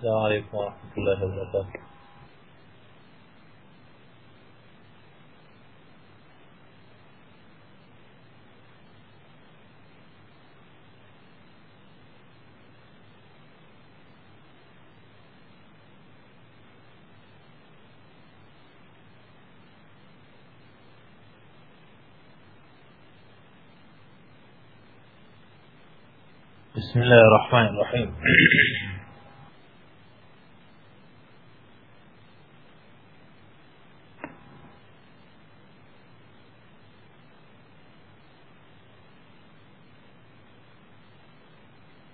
السلام عليكم ورحمة الله وبركاته. بسم الله الرحمن الرحيم.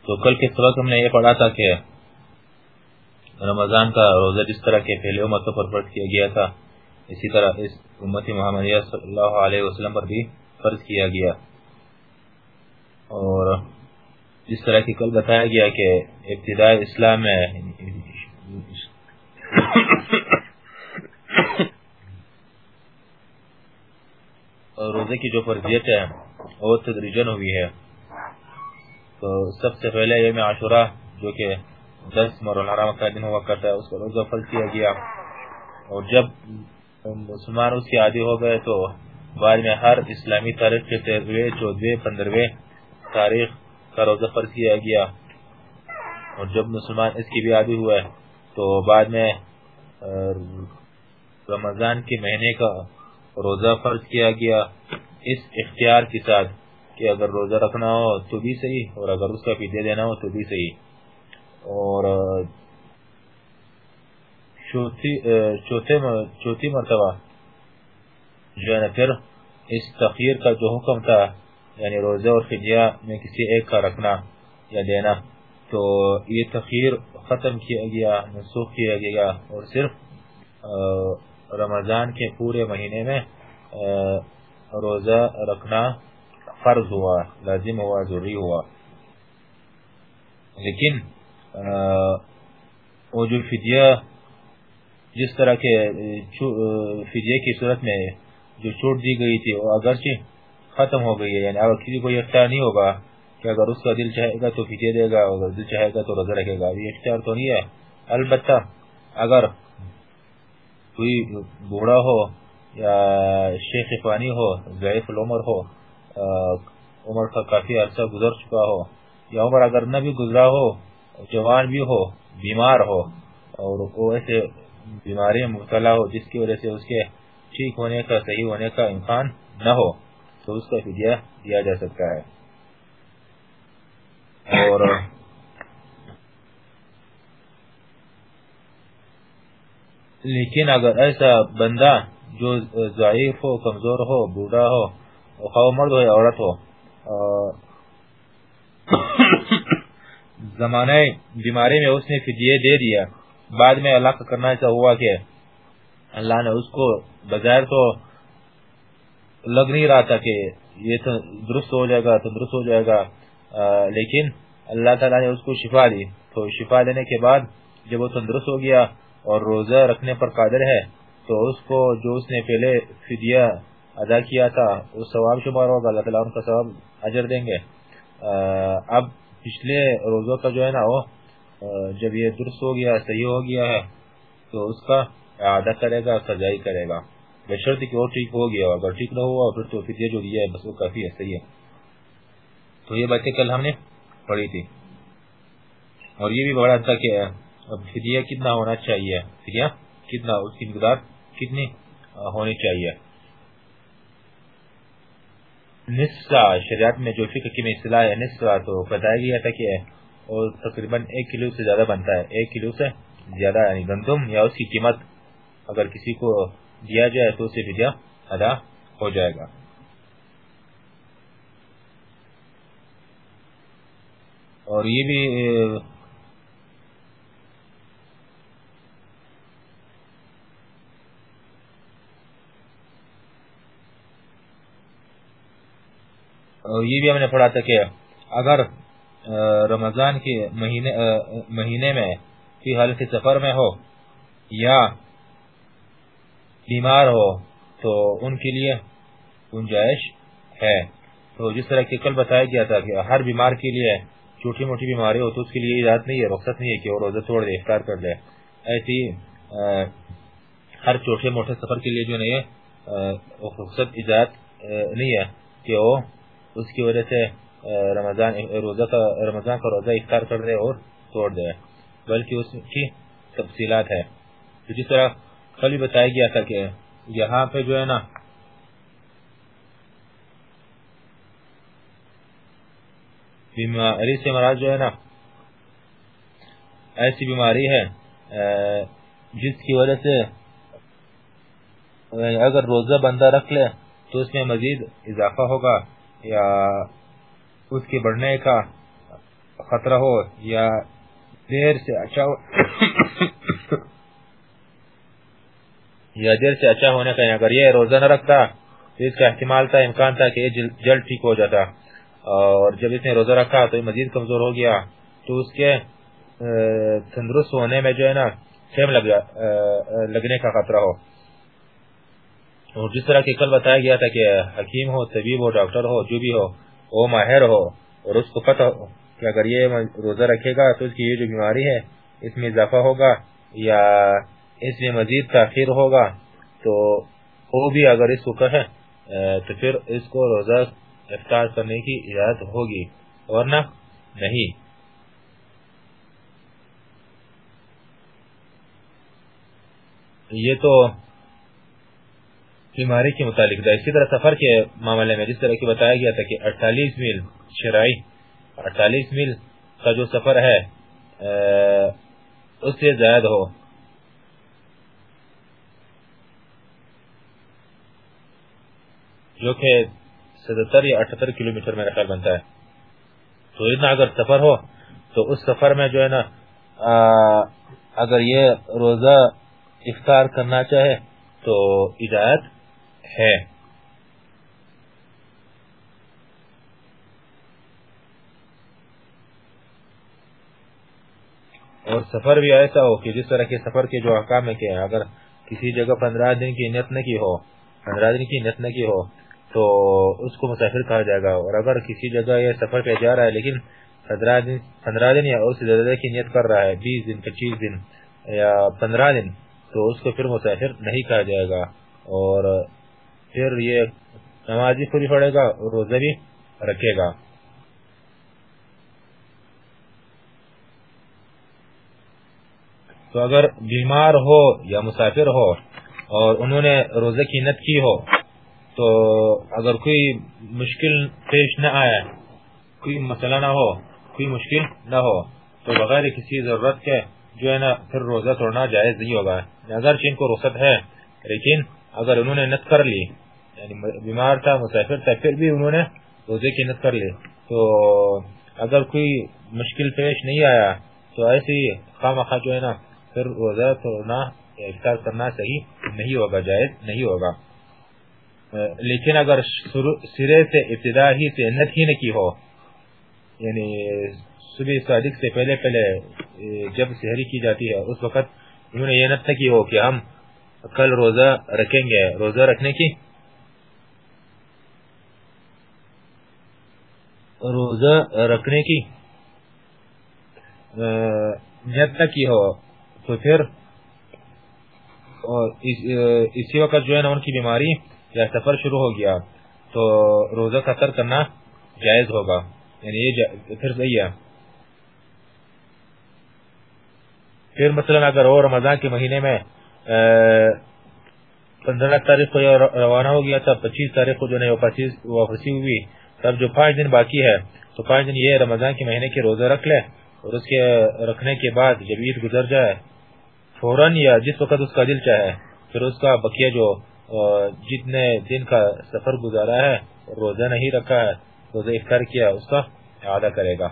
تو کل کے سبق ہم نے یہ پڑھا تھا کہ رمضان کا روزہ جس طرح کے پہلے امتوں پر فرض کیا گیا تھا، اسی طرح اس امت محمدیہ صلی اللہ علیہ وسلم پر بھی فرض کیا گیا۔ اور جس طرح کی کل بتایا گیا کہ ابتدائی اسلام میں روزے کی جو فرضیت ہے، وہ تدریجن ہوئی ہے۔ تو سب سے پہلے یہ میں عاشورہ جو کہ دس مرحرام کا دن ہوا کرتا ہے، اس کو روزہ فرض کیا گیا۔ اور جب مسلمان اس کے عادی ہو گئے تو بعد میں ہر اسلامی تاریخ کے تیروے چودوے، پندروے تاریخ کا روزہ فرض کیا گیا۔ اور جب مسلمان اس کی بھی عادی ہوا ہے تو بعد میں رمضان کے مہینے کا روزہ فرض کیا گیا۔ اس اختیار کے ساتھ کہ اگر روزہ رکھنا ہو تو بھی صحیح، اور اگر اس کا فیدے دینا ہو تو بھی صحیح۔ اور چوتھی مرتبہ جو ہے نا پھر اس تخیر کا جو حکم تھا یعنی روزہ اور فدیہ میں کسی ایک کا رکھنا یا دینا، تو یہ تخیر ختم کیا گیا، منسوخ کیا گیا، اور صرف رمضان کے پورے مہینے میں روزہ رکھنا فرض ہوا، لازم ہوا، ضروری ہوا۔ لیکن وہ جو فدیہ، جس طرح کے فدیہ کی صورت میں جو چھوٹ دی گئی تھی، وہ اگرچہ ختم ہو گئی ہے یعنی اگر کسی کو یہ اختیار نہیں ہوگا کہ اگر اس کا دل چاہے گا تو فیدے دے گا، اگر دل چاہے گا تو روزہ رکھے گا، یہ اختیار تو نہیں ہے۔ البتہ، اگر کوئی بوڑھا ہو یا شیخ فانی ہو، ضعیف العمر ہو عمر کا کافی عرصہ گزر چکا ہو یا عمر اگر نہ بھی گزرا ہو، جوان بھی ہو، بیمار ہو اور وہ ایسے بیماری میں مبتلا ہو جس کی وجہ سے اس کے ٹھیک ہونے کا، صحیح ہونے کا امکان نہ ہو، تو اس کا فدیہ دیا جا سکتا ہے۔ اور لیکن اگر ایسا بندہ جو ضعیف ہو، کمزور ہو، بوڑھا ہو خواہ مرد ہو یا عورت ہو زمانے بیماری میں اس نے فدیہ دے دیا۔ بعد میں اللہ کا کرنا ایسا ہوا کہ اللہ نے اس کو بظاہر تو لگ نہیں رہا تھا کہ یہ درست ہو جائے گا تندرست ہو جائے گا۔ لیکن اللہ تعالیٰ نے اس کو شفا دی۔ تو شفا دینے کے بعد جب وہ تندرست ہو گیا اور روزہ رکھنے پر قادر ہے، تو اس کو جو اس نے پہلے فدیہ ادا کیا تھا، وہ ثواب شمار ہوگا، اللہ تعالیٰ ان کا ثواب اجر دیں گے۔ اب پچھلے روزوں کا جو ہے نا، وہ جب یہ درست ہو گیا، صحیح ہو گیا ہے، تو اس کا اعادہ کرے گا سجائی کرے گا۔ بشرط کہ وہ ٹھیک ہو گیا اگر ٹھیک نہ ہوا، پھر تو فدیہ جو دیا ہے، بس وہ کافی ہے، صحیح ہے۔ تو یہ باتیں کل ہم نے پڑھی تھی۔ اور یہ بھی بڑا تھا کہ اب فدیہ کتنا ہونا چاہیے، فدیہ کتنا، اس کی مقدار کتنی ہونی چاہیے۔ نصفہ شریعت میں جو فکر کی میں اصطلاح ہے نصفہ تو بتایا گیا تھا کہ اور تقریباً ایک کلو سے زیادہ بنتا ہے۔ ایک کلو سے زیادہ یعنی گندم یا اس کی قیمت اگر کسی کو دیا جائے تو اسے فدیہ ادا ہو جائے گا۔ اور یہ بھی یہ بھی ہم نے پڑھا تھا کہ اگر رمضان کے مہینے میں فی حالت سفر میں ہو یا بیمار ہو تو ان کے لیے گنجائش ہے۔ تو جس طرح کہ کل بتایا گیا تھا کہ ہر بیمار کے لیے چھوٹی موٹی بیماری ہو تو اس کے لیے اجازت نہیں ہے رخصت نہیں ہے کہ وہ روزہ توڑ دے، افطار کر دے۔ ایسی ہر چھوٹے موٹے سفر کے لیے جو نہیں ہے رخصت اجازت نہیں ہے کہ وہ اس کی وجہ سے رمضان، روزہ کا، رمضان کا روزہ افطار کر دے اور توڑ دے۔ بلکہ اس کی تفصیلات ہے تو جس طرح کل بتایا گیا تھا کہ یہاں پہ جو ہے نا، بیماری سے مراد جو ہے نا، ایسی بیماری ہے جس کی وجہ سے، اگر روزہ بندہ رکھ لے تو اس میں مزید اضافہ ہوگا۔ یا اس کے بڑھنے کا خطرہ ہو یا دیر سے اچھا ہو یا دیر سے اچھا ہونے کا اگر یہ روزہ نہ رکھتا تو اس کا احتمال تھا، امکان تھا کہ جلد ٹھیک ہو جاتا۔ اور جب اس نے روزہ رکھا تو یہ مزید کمزور ہو گیا۔ تو اس کے تندرست ہونے میں جو ہے نا ٹائم لگنے کا خطرہ ہو۔ اور جس طرح کہ کل بتایا گیا تھا کہ حکیم ہو، طبیب ہو، ڈاکٹر ہو، جو بھی ہو، وہ ماہر ہو اور اس کو پتہ ہو کہ اگر یہ روزہ رکھے گا تو اس کی یہ جو بیماری ہے، اس میں اضافہ ہوگا یا اس میں مزید تاخیر ہوگا، تو وہ بھی اگر اس کو کہے تو پھر اس کو روزہ افطار کرنے کی اجازت ہوگی ورنہ نہیں۔ یہ تو بیماری کے متعلق تھا۔ اسی طرح سفر کے معاملے میں جس طرح کی بتایا گیا تھا کہ اٹھالیس میل شرائی اٹھالیس میل کا جو سفر ہے اس سے زیادہ ہو۔ جو کہ ستتر یا اٹھتر کلومیٹر میں خیال بنتا ہے۔ تو اتنا اگر سفر ہو، تو اس سفر میں جو ہے نا اگر یہ روزہ افطار کرنا چاہے، تو اجازت ہے۔ اور سفر بھی ایسا ہو کہ جس طرح کے سفر کے جو احکام ہے کہ اگر کسی جگہ پندرہ دن کی نیت نہ کی ہو، پندرہ دن کی نیت نہ کی ہو، تو اس کو مسافر کہا جائے گا۔ اور اگر کسی جگہ یہ سفر پہ جا رہا ہے لیکن پندرہ دن پندرہ دن یا اس زیادہ کی نیت کر رہا ہے، بیس دن، پچیس دن یا پندرہ دن، تو اس کو پھر مسافر نہیں کہا جائے گا۔ اور پھر یہ نمازی پوری پڑے گا اور روزہ بھی رکھے گا۔ تو اگر بیمار ہو یا مسافر ہو اور انہوں نے روزے کی نت کی ہو، تو اگر کوئی مشکل پیش نہ آئے، کوئی مسئلہ نہ ہو، کوئی مشکل نہ ہو، تو بغیر کسی ضرورت کے جو ہے نا پھر روزہ توڑنا جائز نہیں ہوگا۔ اگر چین کو رخصت ہے، لیکن اگر انہوں نے نت کر لی یعنی بیمار تھا مسافر تھا، پھر بھی انہوں نے روزے کی نت کر لی۔ تو اگر کوئی مشکل پیش نہیں آیا، تو ایسی خواہ مخواہ جو ہے نا، پھر روزہ توڑنا افطار کرنا صحیح نہیں ہوگا، جائز نہیں ہوگا۔ لیکن اگر سرے سے ابتدا ہی سے نت ہی نہ کی ہو یعنی صبح صادق سے پہلے پہلے جب سحری کی جاتی ہے، اس وقت انہوں نے یہ نت نہ کی ہو کہ ہم کل روزہ رکھیں گے۔ روزہ رکھنے کی روزہ رکھنے کی نیت نہ کی ہو، تو پھر اسی وقت جو ہے نا، ان کی بیماری یا سفر شروع ہو گیا، تو روزہ قطر کرنا جائز ہوگا۔ یعنی یہ پھر صحیح ہے۔ پھر مثلا اگر وہ رمضان کے مہینے میں پندرہ تاریخ کو روانہ ہو گیا تھا پچیس تاریخ کو جو ہے واپسی ہوئی۔ تب جو پانچ دن باقی ہے، تو پانچ دن یہ رمضان کے مہینے کے روزہ رکھ لے اور اس کے رکھنے کے بعد جب عید گزر جائے، فوراً یا جس وقت اس کا دل چاہے، پھر اس کا بقیہ جو جتنے دن کا سفر گزارا ہے، روزہ نہیں رکھا ہے، روزہ افطار کیا اس کا اعادہ کرے گا۔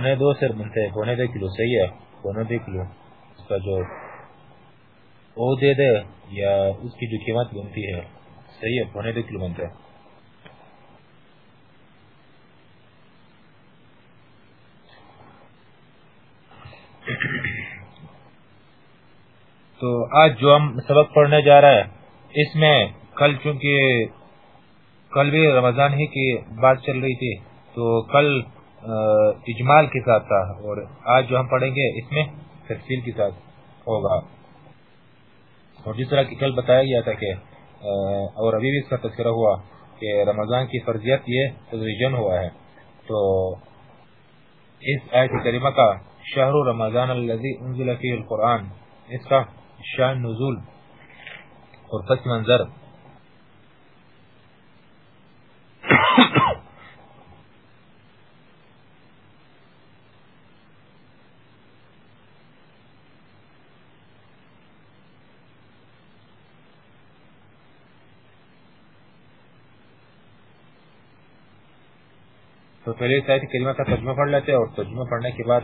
پونے دو سر بنتے ہیں پونے دو کلو صحیح ہے پونے دو کلو۔ اس کا جو او دے دے یا اس کی جو قیمت بنتی ہے، صحیح ہے پونے دو کلو بنتا ہے تو آج جو ہم سبق پڑھنے جا رہا ہے، اس میں کل چونکہ کل بھی رمضان ہی کی بات چل رہی تھی، تو کل اجمال کے ساتھ تھا اور آج جو ہم پڑھیں گے اس میں تفصیل کے ساتھ ہوگا۔ اور جس طرح کی کل بتایا گیا تھا کہ اور ابھی بھی اس کا تذکرہ ہوا کہ رمضان کی فرضیت یہ تدریجن ہوا ہے۔ تو اس آیت کریمہ کا شہر رمضان الذي انزل فيه القرآن، اس کا شان نزول اور پس منظر تو پہلے آیت کریمہ کا ترجمہ پڑھ لیتے اور ترجمہ پڑھنے کے بعد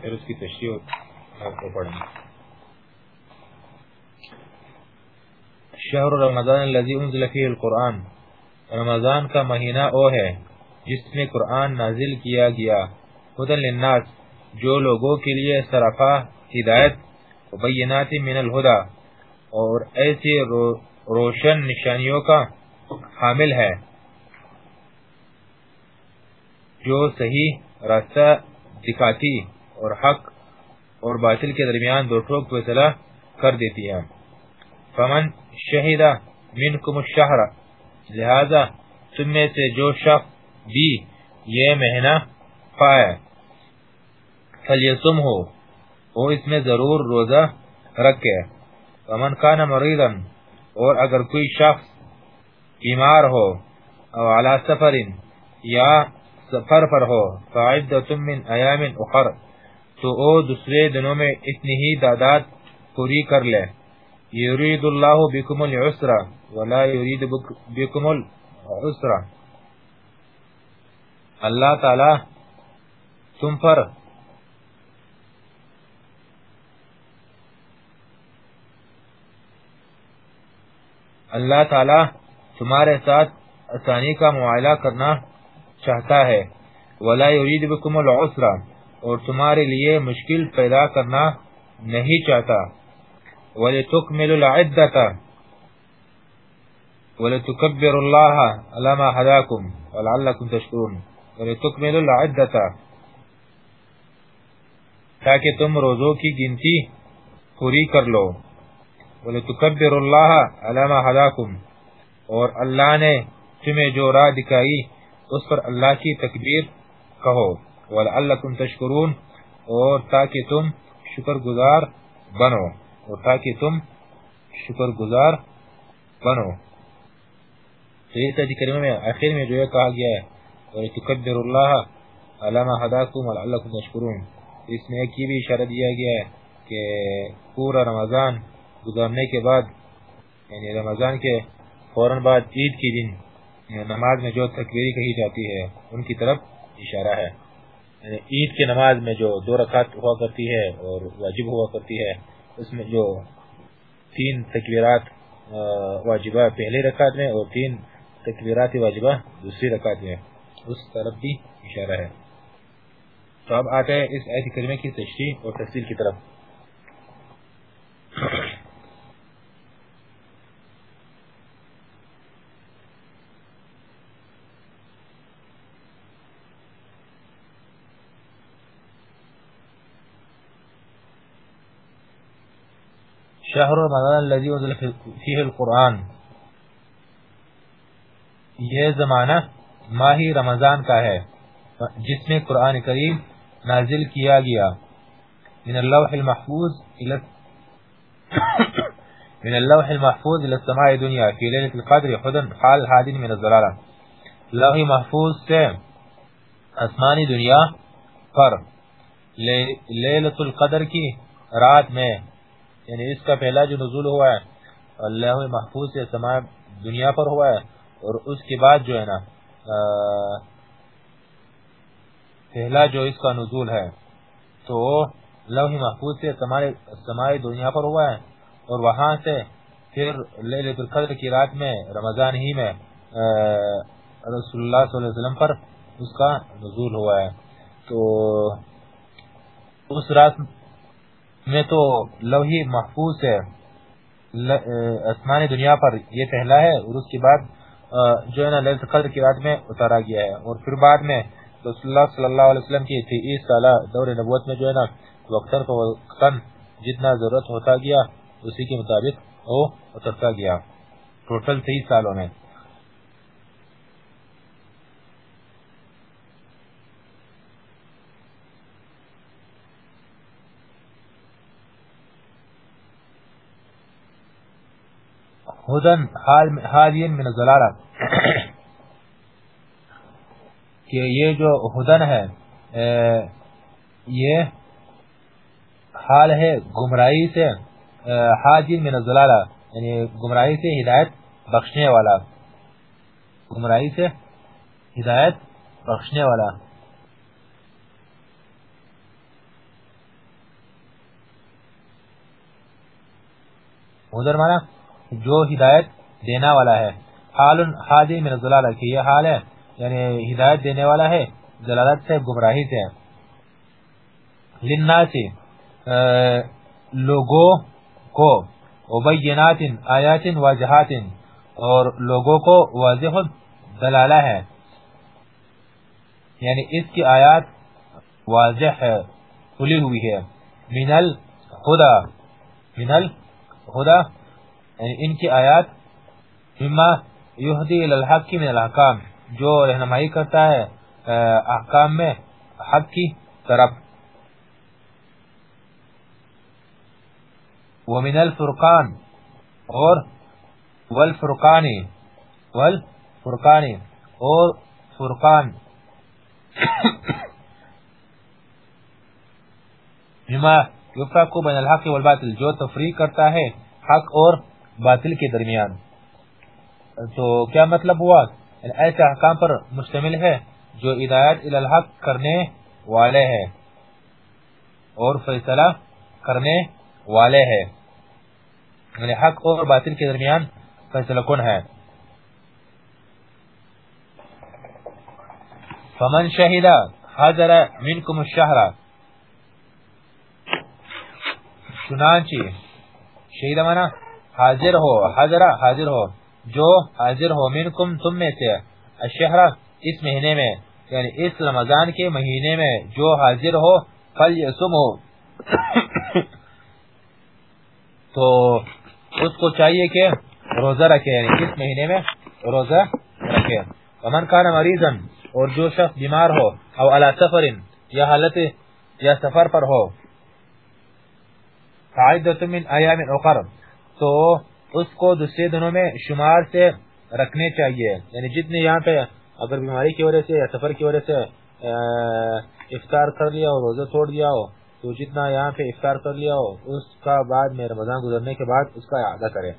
پھر اس کی تشریح کو پڑھیں شہر رمضان الذي انزل فيه القرآن۔ رمضان کا مہینہ او ہے جس میں قرآن نازل کیا گیا۔ خدن للناس جو لوگوں کے لیے صرفہ ہدایت بینات من الہدا اور ایسی روشن نشانیوں کا حامل ہے۔ جو صحیح راستہ دکھاتی اور حق اور باطل کے درمیان دو ٹھوک فیصلہ کر دیتی ہے۔ فمن شہید منکم الشہر، لہذا تم میں سے جو شخص بھی یہ مہینہ پائے فلیسم ہو، وہ اس میں ضرور روزہ رکھے۔ فمن کان مریضا، اور اگر کوئی شخص بیمار ہو، او علی سفر یا سفر پر ہو فعدت من ایام اخر، تو او دوسرے دنوں میں اتنی ہی دادات پوری کر لے۔ یرید اللہ بکم العسر ولا یرید بکم العسر۔ اللہ تعالی تم پر اللہ تعالی تمہارے ساتھ آسانی کا معائلہ کرنا چاہتا ہے۔ ولا يريد بكم العسر۔ اور تمہارے لیے مشکل پیدا کرنا نہیں چاہتا۔ ولتكملوا العدة۔ ولتكبروا الله على ما هداكم۔ ولعلكم تشكرون۔ ولتكملوا العدة۔ تاکہ تم روزوں کی گنتی پوری کر لو۔ ولتكبروا الله على ما هداكم۔ اور اللہ نے تمہیں جو راہ دکھائی اس پر اللہ کی تکبیر کہو۔ وَلَعَلَّكُمْ تَشْكُرُونَ اور تاکہ تم شکر گزار بنو۔ اور تاکہ تم شکر گزار بنو۔ تو یہ تجی کریمہ میں آخر میں جو یہ کہا گیا ہے وَلَتُكَبِّرُ اللَّهَ عَلَامَ حَدَاكُمْ وَلَعَلَّكُمْ تَشْكُرُونَ۔ اس میں ایک یہ بھی اشارہ دیا گیا ہے کہ پورا رمضان گزارنے کے بعد یعنی رمضان کے فوراں بعد عید کی دن یعنی نماز میں جو تکبیری کہی جاتی ہے، ان کی طرف اشارہ ہے۔ یعنی عید کے نماز میں جو دو رکعت ہوا کرتی ہے اور واجب ہوا کرتی ہے، اس میں جو تین تکبیرات واجبہ پہلے رکعت میں اور تین تکبیرات واجبہ دوسری رکعت میں، اس طرف بھی اشارہ ہے۔ تو اب آتے ہیں اس ایسی کلمے کی تشریح اور تفصیل کی طرف۔ شہر رمضان الذي انزل فيه القرآن. یہ زمانہ ماہی رمضان کا ہے، جس میں قرآن کریم نازل کیا گیا۔ من اللوح المحفوظ الى من اللوح المحفوظ الى السماء دنیا في ليلة القدر خدن حال حادن من الظلالة لوح محفوظ سے اسمانی دنیا پر لیلت القدر کی رات میں یعنی اس کا پہلا جو نزول ہوا ہے، اللہ محفوظ سے سما دنیا پر ہوا ہے، اور اس کے بعد جو ہے نا پہلا جو اس کا نزول ہے، تو لوح محفوظ سے سمائی دنیا پر ہوا ہے، اور وہاں سے پھر لیلت القدر کی رات میں، رمضان ہی میں رسول اللہ صلی اللہ علیہ وسلم پر اس کا نزول ہوا ہے۔ تو اس رات میں تو لوہی محفوظ ہے۔ اسمان دنیا پر یہ پہلا ہے اور اس کے بعد جو ہے نا لیلت القدر کی رات میں اتارا گیا ہے۔ اور پھر بعد میں رسول اللہ صلی اللہ علیہ وسلم کی تیئیس سالہ دور نبوت میں جو ہے نا، وقتاً فوقتاً جتنا ضرورت ہوتا گیا، اسی کے مطابق وہ اترتا گیا۔ ٹوٹل تیئیس سالوں میں۔ ہدن حالین من الزلالہ. کہ یہ جو ہدن ہے یہ حال ہے گمراہی سے حاجین من الزلالہ. یعنی گمراہی سے ہدایت بخشنے والا. گمراہی سے ہدایت بخشنے والا. ادھر مانا جو ہدایت دینا والا ہے۔ حال حاجی من الزلالہ کہ یہ حال ہے یعنی ہدایت دینے والا ہے جلالت سے گمراہی سے۔ لناسی لوگوں کو وبینات آیات واجہات اور لوگوں کو واضح دلالہ ہے۔ یعنی اس کی آیات واضح ہے، کھلی ہوئی ہے۔ من الخدا من الخدا یعنی ان کی آیات مما یہدی الالحق من الاحکام، جو رہنمائی کرتا ہے احکام میں حق کی طرف۔ ومن الفرقان، اور والفرقانی والفرقانی اور فرقان۔ مما یفرق بین الحق والباطل، جو تفریق کرتا ہے حق اور باطل کے درمیان۔ تو کیا مطلب ہوا؟ یعنی ایسے احکام پر مشتمل ہے جو ہدایت الحق کرنے والے ہیں۔ اور فیصلہ کرنے والے ہیں۔ یعنی حق اور باطل کے درمیان فیصلہ کن ہے۔ فمن شہدہ حضر منکم الشہرہ چنانچہ شہیدہ منا حاضر ہو حضر حاضر ہو، جو حاضر ہو منکم تم میں سے الشہرہ اس مہینے میں یعنی اس رمضان کے مہینے میں جو حاضر ہو فل ہو تو اس کو چاہیے کہ روزہ رکھے یعنی اس مہینے میں روزہ رکھے۔ ومن کان مریضا اور جو شخص بیمار ہو، او علی سفر یا حالت، یا سفر پر ہو قاعدت من ایام اخر۔ تو اس کو دوسرے دنوں میں شمار سے رکھنے چاہیے۔ یعنی جتنے یہاں پہ اگر بیماری کی وجہ سے یا سفر کی وجہ سے افطار کر لیا ہو، روزہ چھوڑ دیا ہو، تو جتنا یہاں پہ افطار کر لیا ہو، اس کا بعد میں رمضان گزرنے کے بعد اس کا اعادہ کرے۔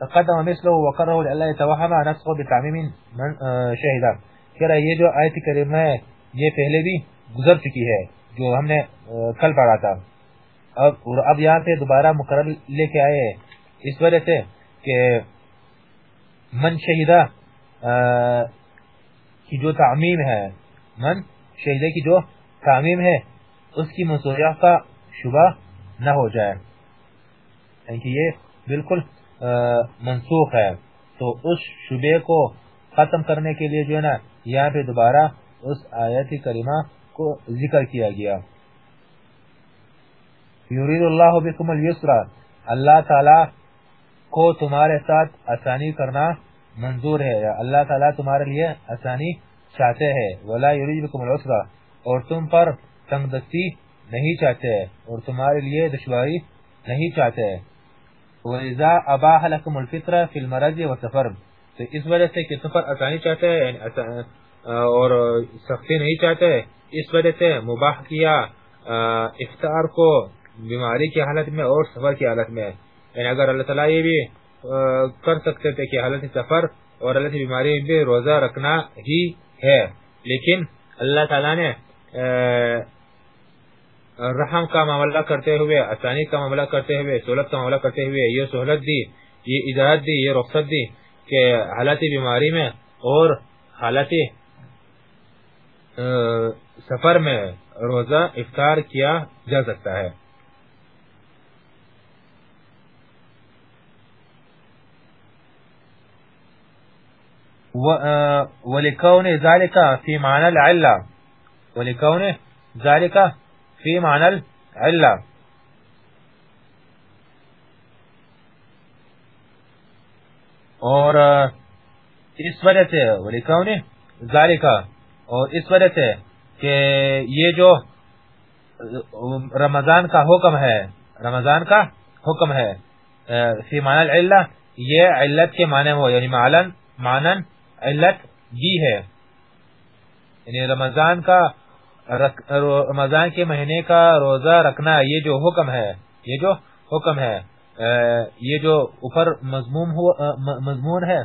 تقدم مثله وقرره لألا يتوهم نفسه بتعميم من شهد۔ کہ یہ جو آیت کریمہ ہے، یہ پہلے بھی گزر چکی ہے، جو ہم نے کل پڑھا تھا۔ اب اب یہاں پہ دوبارہ مقرر لے کے آئے اس وجہ سے کہ من شہیدہ کی جو تعمیم ہے، من شہیدہ کی جو تعمیم ہے، اس کی مسویہ کا شبہ نہ ہو جائے۔ یعنی یہ بالکل منسوخ ہے۔ تو اس شبے کو ختم کرنے کے لیے جو ہے نا، یہاں پہ دوبارہ اس آیت کریمہ کو ذکر کیا گیا۔ یورید اللہ بکم اليسر اللہ تعالی کو تمہارے ساتھ آسانی کرنا منظور ہے یا اللہ تعالی تمہارے لیے آسانی چاہتے ہیں. ولا یرید بکم العسر اور تم پر تنگ دستی نہیں چاہتے اور تمہارے لیے دشواری نہیں چاہتے. وَإِذَا أَبَاحَ لَكُمُ الْفِطْرَ فِي الْمَرَجِ وَسَفَرْ تو اس وجہ سے کہ تم پر آسانی چاہتے ہیں یعنی اور سختی نہیں چاہتے، اس وجہ سے مباح کیا افطار کو بیماری کی حالت میں اور سفر کی حالت میں یعنی اگر اللہ تعالیٰ یہ بھی کر سکتے تھے کہ حالت سفر اور حالت بیماری میں بھی روزہ رکھنا ہی ہے۔ لیکن اللہ تعالیٰ نے رحم کا معاملہ کرتے ہوئے، آسانی کا معاملہ کرتے ہوئے، سہولت کا معاملہ کرتے ہوئے یہ سہولت دی، یہ اجازت دی، یہ رخصت دی کہ حالت بیماری میں اور حالت سفر میں روزہ افطار کیا جا سکتا ہے۔ ولكون ذلك في معنى العلة ولكون ذلك في معنى العلة اور اس وجہ سے ولکون ذالک اور اس وجہ سے کہ یہ جو رمضان کا حکم ہے، رمضان کا حکم ہے فی معنی العلہ یہ علت کے معنی ہو یعنی معلن معنن علت بھی ہے۔ یعنی رمضان کا رمضان کے مہینے کا روزہ رکھنا یہ جو حکم ہے، یہ جو حکم ہے یہ جو اوپر مضمون ہے،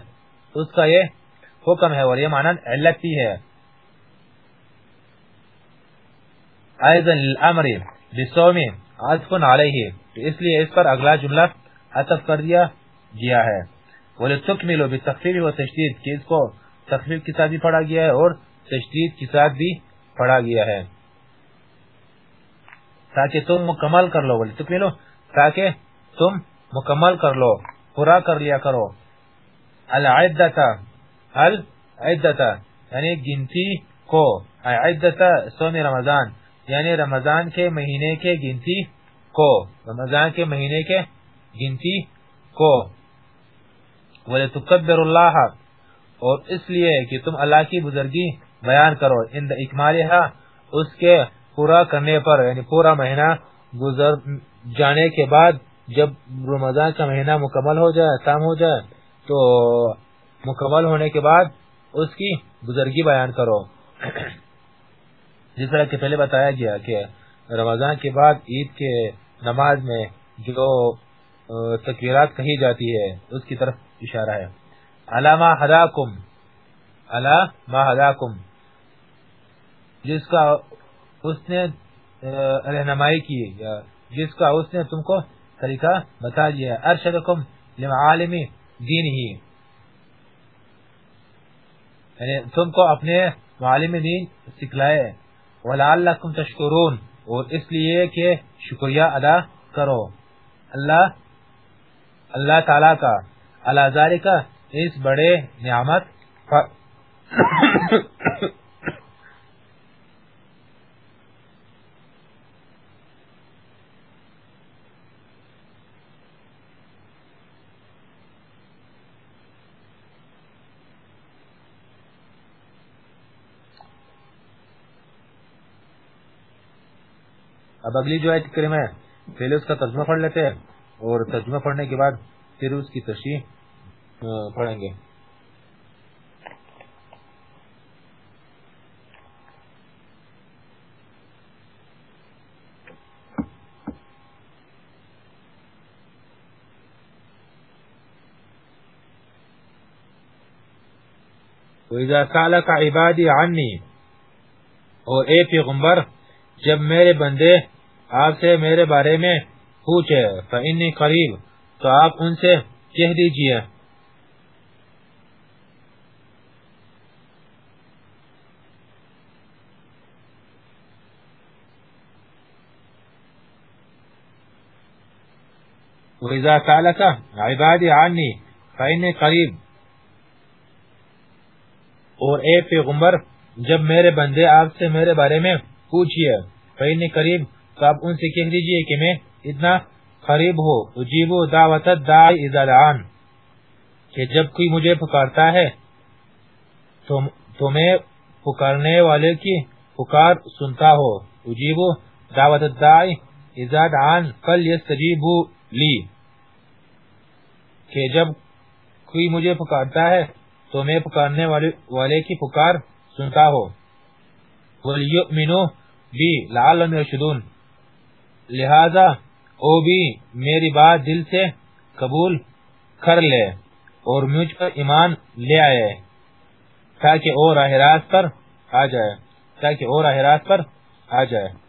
اس کا یہ حکم ہے اور یہ معنی علت بھی ہے۔ ایضا للامر بصوم عطف علیہ۔ اس لیے اس پر اگلا جملہ عطف کر دیا گیا ہے۔ وَلِتُكْمِلُ بِتَخْفِيرِ وَتَشْدِيد کہ اس کو تخفیف کے ساتھ بھی پڑھا گیا ہے اور تشدید کے ساتھ بھی پڑھا گیا ہے۔ تاکہ تم مکمل کر لو وَلِتُكْمِلُ تاکہ تم مکمل کر لو، پورا کر لیا کرو۔ العدتا العدتا یعنی گنتی کو عدتا سوم رمضان یعنی رمضان کے مہینے کے گنتی کو، رمضان کے مہینے کے گنتی کو۔ وَلِتُقَدَّرُ اللَّهَ۔ اور اس لیے کہ تم اللہ کی بزرگی بیان کرو۔ اند اکمالها اس کے پورا کرنے پر یعنی پورا مہینہ گزر جانے کے بعد جب رمضان کا مہینہ مکمل ہو جائے تام ہو جائے، تو مکمل ہونے کے بعد اس کی بزرگی بیان کرو۔ جس طرح کہ پہلے بتایا گیا کہ رمضان کے بعد عید کے نماز میں جو تکبیرات کہی جاتی ہے، اس کی طرف اشارہ ہے۔ علامہ حداکم علامہ حداکم جس کا اس نے رہنمائی کی یا جس کا اس نے تم کو طریقہ بتا دیا ارشدکم لمعالم دین ہی یعنی تم کو اپنے معالم دین سکھلائے ولعلکم تشکرون۔ اور اس لیے کہ شکریہ ادا کرو۔ اللہ اللہ تعالی کا۔ اللہ ذالک اس بڑے نعمت اب اگلی جو آیت کریم ہے، پہلے اس کا ترجمہ پڑھ لیتے ہیں اور ترجمہ پڑھنے کے بعد پھر اس کی تشریح پڑھیں گے۔ وَإِذَا سَأَلَكَ عِبَادِي عَنِّي اور اے پیغمبر، جب میرے بندے آپ سے میرے بارے میں پوچھے، فَإِنِّي قَرِيب تو آپ ان سے کہہ دیجیے۔ وَإِذَا سَأَلَكَ عِبَادِ عَنِّي فَإِنِّي قَرِيب اور اے پیغمبر، جب میرے بندے آپ سے میرے بارے میں پوچھئے فَإِنِّي قَرِيب تو آپ ان سے کہہ دیجیے کہ میں اتنا قریب ہو اجیبو دعوت دائی اذا دعان کہ جب کوئی مجھے پکارتا ہے، تو میں پکارنے والے کی پکار سنتا ہو اجیبو دعوت دائی اذا دعان فل یستجیبو لی، کہ جب کوئی مجھے پکارتا ہے، تو میں پکارنے والے کی پکار سنتا ہو۔ وَلْيُؤْمِنُوا بِي لَعَلَّمْ يَرْشُدُونَ۔ لہذا او بھی میری بات دل سے قبول کر لے اور مجھ پر ایمان لے آئے تاکہ اور راہ پر آ جائے، تاکہ اور راہ پر آ جائے۔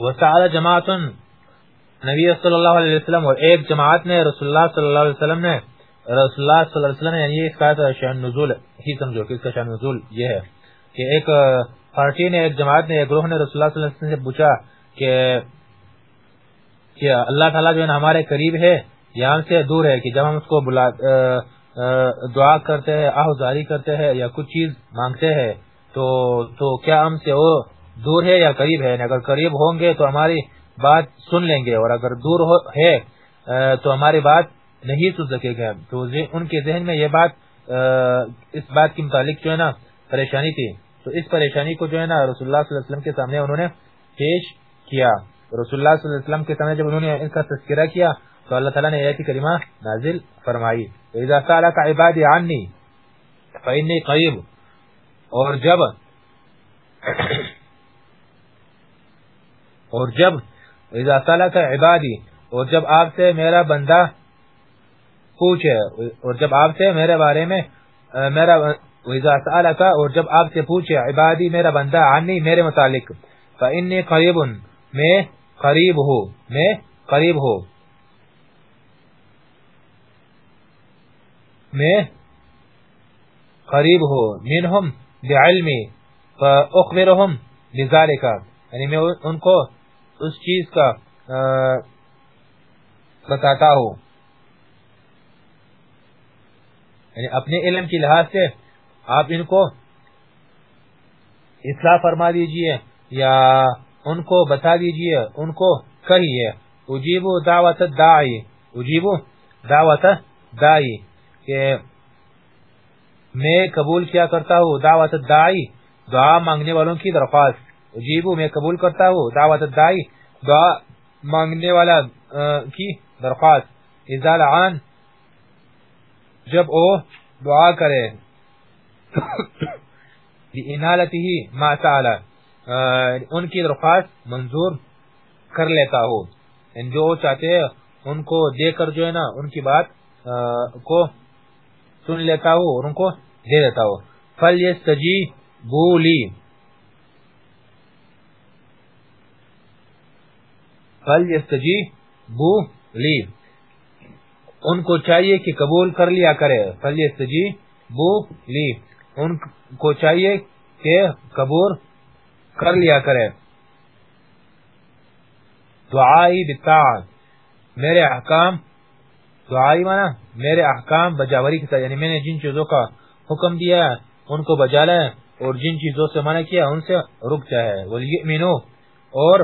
وسعد جماعت نبی صلی اللہ علیہ وسلم اور ایک جماعت نے رسول اللہ صلی اللہ علیہ وسلم نے رسول اللہ صلی اللہ علیہ وسلم نے یعنی اس کا شان نزول، ہی سمجھو کہ اس کا شان نزول یہ ہے کہ ایک پارٹی نے، ایک جماعت نے، ایک گروہ نے رسول اللہ صلی اللہ علیہ وسلم سے پوچھا کہ کہ اللہ تعالیٰ جو ہے ہمارے قریب ہے یا ہم سے دور ہے کہ جب ہم اس کو بلا دعا کرتے ہیں آہوزاری کرتے ہیں یا کچھ چیز مانگتے ہیں، تو تو کیا ہم سے وہ دور ہے یا قریب ہے یعنی اگر قریب ہوں گے تو ہماری بات سن لیں گے، اور اگر دور ہے تو ہماری بات نہیں سن سکے گا۔ تو ان کے ذہن میں یہ بات اس بات کے متعلق جو ہے نا، پریشانی تھی۔ تو اس پریشانی کو جو ہے نا، رسول اللہ صلی اللہ علیہ وسلم کے سامنے انہوں نے پیش کیا۔ رسول اللہ صلی اللہ علیہ وسلم کے سامنے جب انہوں نے ان کا تذکرہ کیا، تو اللہ تعالیٰ نے ایسی کریمہ نازل فرمائی۔ اذا سالک عبادی عنی فإنی قریب اور جب اور جب اذا سالک عبادی، اور جب آپ سے میرا بندہ پوچھے، اور جب آپ سے میرے بارے میں میرا وَإِذَا سَأَلَكَ اور جب آپ سے پوچھے، عبادی میرا بندہ، عنی میرے متعلق فَإِنِّي قَرِيبٌ میں قریب ہو میں قریب ہو میں قریب ہو منہم بعلمی فاخبرہم بذالکا یعنی میں ان کو اس چیز کا بتاتا ہوں۔ یعنی اپنے علم کی لحاظ سے آپ ان کو اصلاح فرما دیجیے یا ان کو بتا دیجیے، ان کو کہیے۔ اجیبو دعوت داعی اجیبو دعوت داعی کہ میں قبول کیا کرتا ہوں دعوت داعی دعا مانگنے والوں کی درخواست۔ اجیبو میں قبول کرتا ہوں۔ دعوت داعی دعا مانگنے والا کی؟ درخواست۔ ازال عان جب او دعا کرے۔ ما سالا ان کی درخواست منظور کر لیتا ہو یعنی جو چاہتے ہیں، ان کو دے کر جو ہے نا، ان کی بات کو سن لیتا ہو اور ان کو دے دیتا ہو فل یستجی فل یستجی بو لی ان کو چاہیے کہ قبول کر لیا کرے۔ فلی بو لی ان کو چاہیے کہ قبول کر لیا کرے۔ دعائی بتاعت میرے احکام۔ دعائی مانا میرے احکام بجاوری کی طرح۔ یعنی میں نے جن چیزوں کا حکم دیا ان کو بجا لے۔ اور جن چیزوں سے منع کیا، ان سے رک جائے۔ ولیؤمنو اور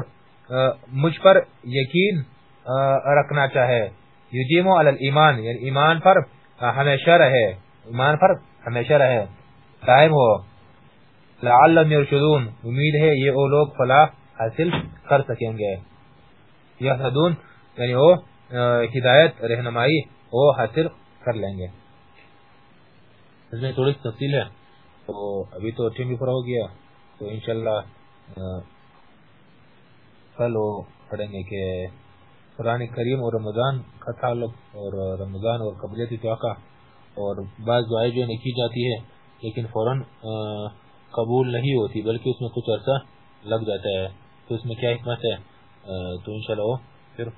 مجھ پر یقین رکھنا چاہے۔ یدیمو علی الایمان یعنی ایمان پر ہمیشہ رہے۔ ایمان پر ہمیشہ رہے۔ دائم ہو۔ لعلم یرشدون۔ امید ہے یہ او لوگ فلاح حاصل کر سکیں گے۔ یحدون یعنی وہ ہدایت، رہنمائی وہ حاصل کر لیں گے۔ اس میں تھوڑی تفصیل ہے۔ تو ابھی تو ٹیم بھی پورا ہو گیا۔ تو انشاءاللہ کل وہ پڑھیں گے کہ قرآن کریم اور رمضان کا تعلق اور رمضان اور قبلیت توقع اور بعض دعائیں جو کی جاتی ہے لیکن فوراً قبول نہیں ہوتی، بلکہ اس میں کچھ عرصہ لگ جاتا ہے۔ تو اس میں کیا حکمت ہے؟ تو انشاءاللہ وہ پھر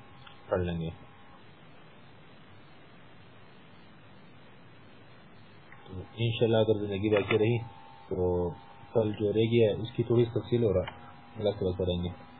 پڑھ لیں گے۔ تو انشاءاللہ اگر زندگی باقی رہی تو کل جو رہ گیا ہے، اس کی تھوڑی تفصیل ہو رہا اللہ سے کریں گے۔